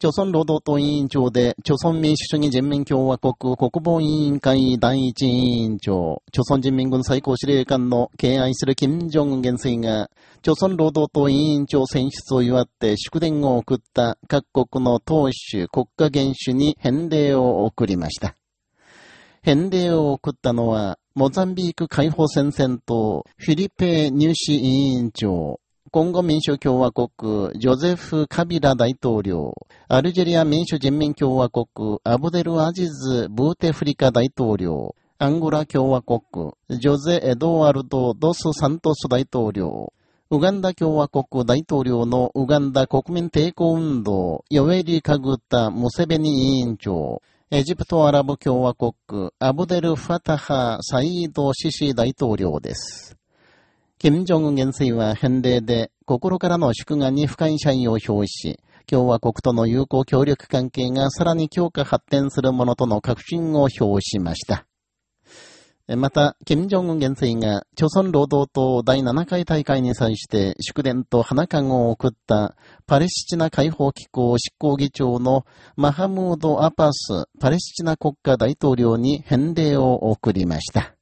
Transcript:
朝鮮労働党委員長で、朝鮮民主主義人民共和国国防委員会第一委員長、朝鮮人民軍最高司令官の敬愛する金正恩元帥が、朝鮮労働党委員長選出を祝って祝電を送った各国の党首、国家元首に返礼を送りました。返礼を送ったのは、モザンビーク解放戦線とフィリペ入試委員長、コンゴ民主共和国、ジョゼフ・カビラ大統領、アルジェリア民主人民共和国、アブデル・アジズ・ブーテフリカ大統領、アンゴラ共和国、ジョゼ・エドワルド・ドス・サントス大統領、ウガンダ共和国大統領のウガンダ国民抵抗運動、ヨエリ・カグタ・ムセベニ委員長、エジプトアラブ共和国、アブデル・ファタハ・サイード・シシ大統領です。金正恩元帥は返礼で心からの祝賀に深い謝意を表し、共和国との友好協力関係がさらに強化発展するものとの確信を表しました。また、金正恩元帥が、朝鮮労働党第7回大会に際して祝電と花冠を送ったパレスチナ解放機構執行議長のマハムード・アパスパレスチナ国家大統領に返礼を送りました。